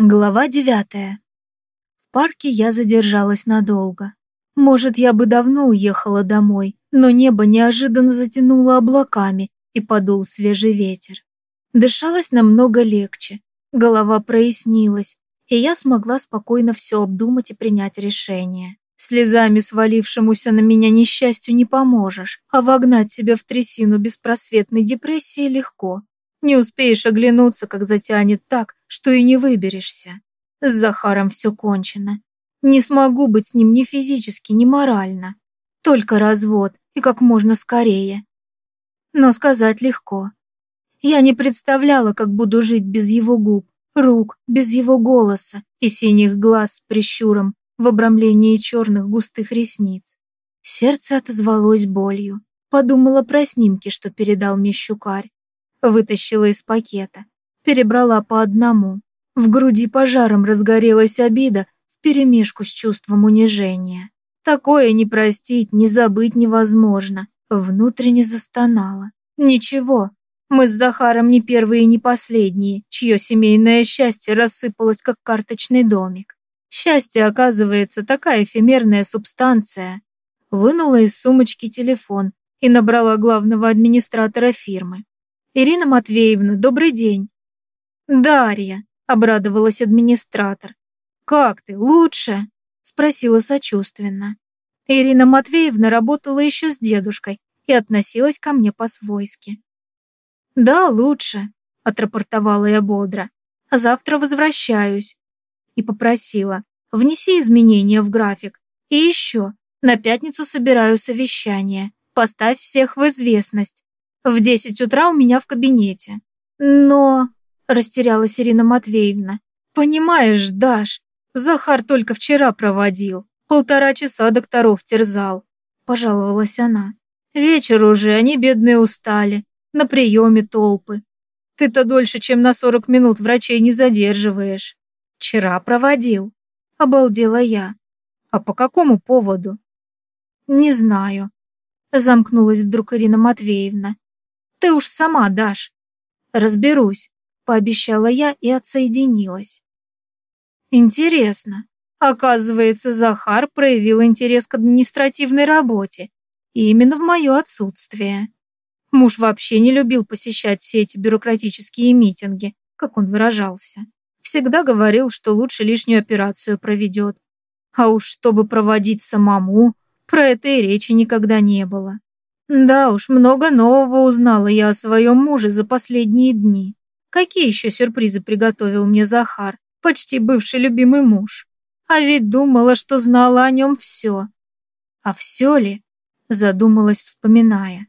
Глава девятая. В парке я задержалась надолго. Может, я бы давно уехала домой, но небо неожиданно затянуло облаками и подул свежий ветер. Дышалось намного легче, голова прояснилась, и я смогла спокойно все обдумать и принять решение. Слезами свалившемуся на меня несчастью не поможешь, а вогнать себя в трясину беспросветной депрессии легко. Не успеешь оглянуться, как затянет так, что и не выберешься. С Захаром все кончено. Не смогу быть с ним ни физически, ни морально. Только развод, и как можно скорее. Но сказать легко. Я не представляла, как буду жить без его губ, рук, без его голоса и синих глаз с прищуром в обрамлении черных густых ресниц. Сердце отозвалось болью. Подумала про снимки, что передал мне щукарь. Вытащила из пакета, перебрала по одному. В груди пожаром разгорелась обида вперемешку с чувством унижения. Такое не простить, не забыть невозможно. Внутренне застонала. Ничего, мы с Захаром не первые и не последние, чье семейное счастье рассыпалось, как карточный домик. Счастье, оказывается, такая эфемерная субстанция. Вынула из сумочки телефон и набрала главного администратора фирмы. «Ирина Матвеевна, добрый день». «Дарья», — обрадовалась администратор. «Как ты, лучше?» — спросила сочувственно. Ирина Матвеевна работала еще с дедушкой и относилась ко мне по-свойски. «Да, лучше», — отрапортовала я бодро. «Завтра возвращаюсь». И попросила, внеси изменения в график. И еще, на пятницу собираю совещание. Поставь всех в известность. В десять утра у меня в кабинете. Но... Растерялась Ирина Матвеевна. Понимаешь, Даш, Захар только вчера проводил. Полтора часа докторов терзал. Пожаловалась она. Вечер уже, они бедные устали. На приеме толпы. Ты-то дольше, чем на сорок минут врачей не задерживаешь. Вчера проводил. Обалдела я. А по какому поводу? Не знаю. Замкнулась вдруг Ирина Матвеевна. Ты уж сама дашь. Разберусь, пообещала я и отсоединилась. Интересно. Оказывается, Захар проявил интерес к административной работе. И именно в мое отсутствие. Муж вообще не любил посещать все эти бюрократические митинги, как он выражался. Всегда говорил, что лучше лишнюю операцию проведет. А уж чтобы проводить самому, про это и речи никогда не было. Да уж, много нового узнала я о своем муже за последние дни. Какие еще сюрпризы приготовил мне Захар, почти бывший любимый муж. А ведь думала, что знала о нем все. А все ли? Задумалась, вспоминая.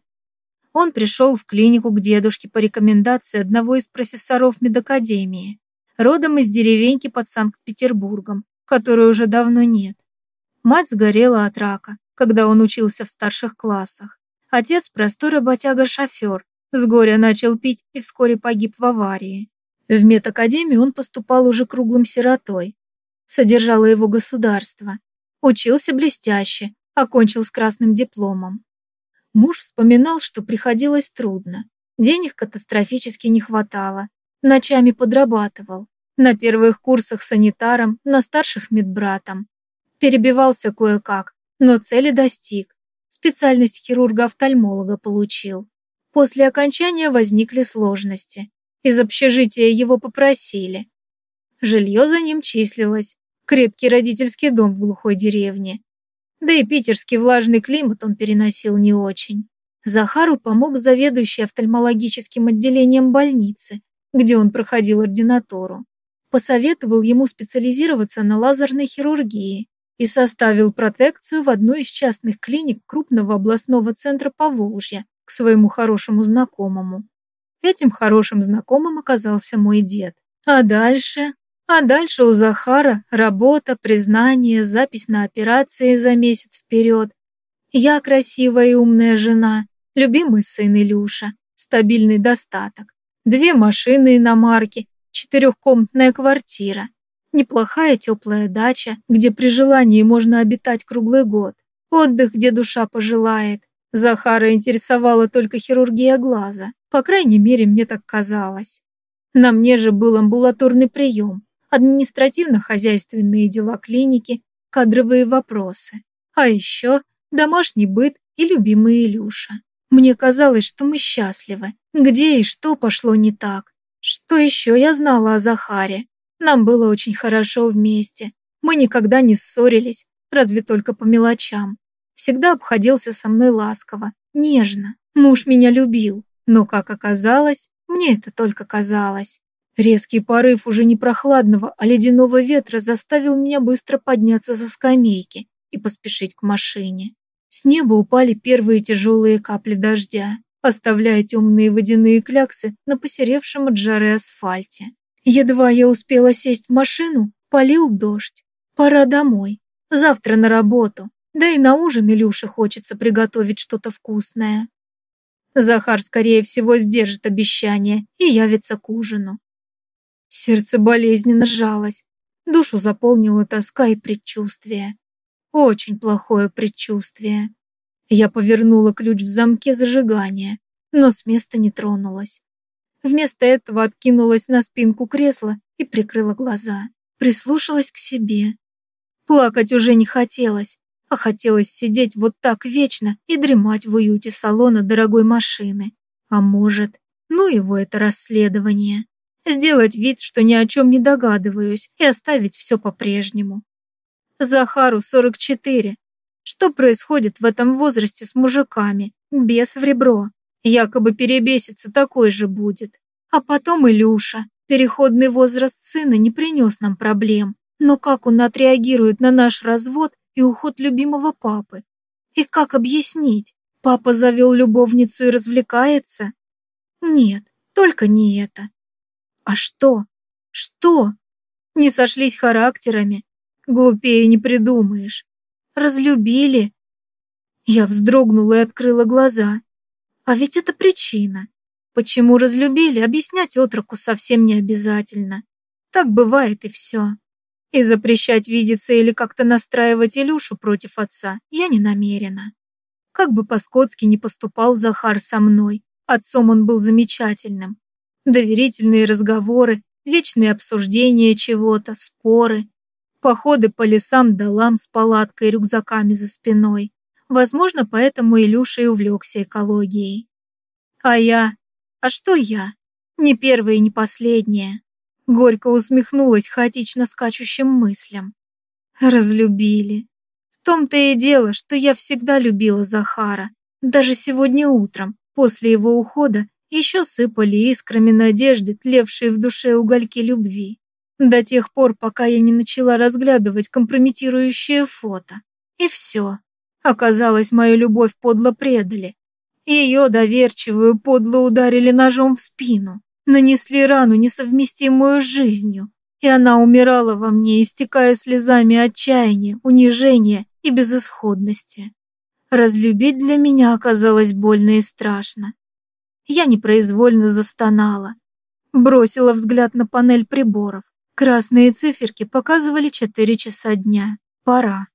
Он пришел в клинику к дедушке по рекомендации одного из профессоров медакадемии, родом из деревеньки под Санкт-Петербургом, которой уже давно нет. Мать сгорела от рака, когда он учился в старших классах. Отец простой работяга-шофер, с горя начал пить и вскоре погиб в аварии. В медакадемию он поступал уже круглым сиротой. Содержало его государство. Учился блестяще, окончил с красным дипломом. Муж вспоминал, что приходилось трудно. Денег катастрофически не хватало. Ночами подрабатывал. На первых курсах санитаром, на старших медбратом. Перебивался кое-как, но цели достиг специальность хирурга-офтальмолога получил. После окончания возникли сложности. Из общежития его попросили. Жилье за ним числилось. Крепкий родительский дом в глухой деревне. Да и питерский влажный климат он переносил не очень. Захару помог заведующий офтальмологическим отделением больницы, где он проходил ординатуру. Посоветовал ему специализироваться на лазерной хирургии и составил протекцию в одной из частных клиник крупного областного центра Поволжья к своему хорошему знакомому. Этим хорошим знакомым оказался мой дед. А дальше? А дальше у Захара работа, признание, запись на операции за месяц вперед. Я красивая и умная жена, любимый сын Илюша, стабильный достаток, две машины иномарки, четырехкомнатная квартира. Неплохая теплая дача, где при желании можно обитать круглый год. Отдых, где душа пожелает. Захара интересовала только хирургия глаза. По крайней мере, мне так казалось. На мне же был амбулаторный прием. административно-хозяйственные дела клиники, кадровые вопросы. А еще домашний быт и любимый Илюша. Мне казалось, что мы счастливы. Где и что пошло не так? Что еще я знала о Захаре? Нам было очень хорошо вместе. Мы никогда не ссорились, разве только по мелочам. Всегда обходился со мной ласково, нежно. Муж меня любил, но, как оказалось, мне это только казалось. Резкий порыв уже не прохладного, а ледяного ветра заставил меня быстро подняться со скамейки и поспешить к машине. С неба упали первые тяжелые капли дождя, оставляя темные водяные кляксы на посеревшем от жары асфальте. Едва я успела сесть в машину, полил дождь. Пора домой. Завтра на работу. Да и на ужин Илюше хочется приготовить что-то вкусное. Захар, скорее всего, сдержит обещание и явится к ужину. Сердце болезненно сжалось, душу заполнила тоска и предчувствие. Очень плохое предчувствие. Я повернула ключ в замке зажигания, но с места не тронулась. Вместо этого откинулась на спинку кресла и прикрыла глаза. Прислушалась к себе. Плакать уже не хотелось, а хотелось сидеть вот так вечно и дремать в уюте салона дорогой машины. А может, ну его это расследование сделать вид, что ни о чем не догадываюсь, и оставить все по-прежнему. Захару 44. Что происходит в этом возрасте с мужиками? Бес в ребро. Якобы перебесится такой же будет. А потом Илюша. Переходный возраст сына не принес нам проблем. Но как он отреагирует на наш развод и уход любимого папы? И как объяснить? Папа завел любовницу и развлекается? Нет, только не это. А что? Что? Не сошлись характерами. Глупее не придумаешь. Разлюбили. Я вздрогнула и открыла глаза. А ведь это причина. Почему разлюбили, объяснять отроку совсем не обязательно. Так бывает и все. И запрещать видеться или как-то настраивать Илюшу против отца я не намерена. Как бы по-скотски не поступал Захар со мной, отцом он был замечательным доверительные разговоры, вечные обсуждения чего-то, споры, походы по лесам долам с палаткой и рюкзаками за спиной. Возможно, поэтому Илюша и увлекся экологией. А я? А что я? Не первая и не последняя. Горько усмехнулась хаотично скачущим мыслям. Разлюбили. В том-то и дело, что я всегда любила Захара. Даже сегодня утром, после его ухода, еще сыпали искрами надежды, тлевшие в душе угольки любви. До тех пор, пока я не начала разглядывать компрометирующее фото. И все. Оказалось, мою любовь подло предали. Ее доверчивую подло ударили ножом в спину, нанесли рану, несовместимую с жизнью, и она умирала во мне, истекая слезами отчаяния, унижения и безысходности. Разлюбить для меня оказалось больно и страшно. Я непроизвольно застонала. Бросила взгляд на панель приборов. Красные циферки показывали 4 часа дня. Пора.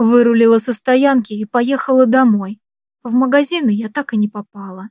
Вырулила со стоянки и поехала домой. В магазины я так и не попала.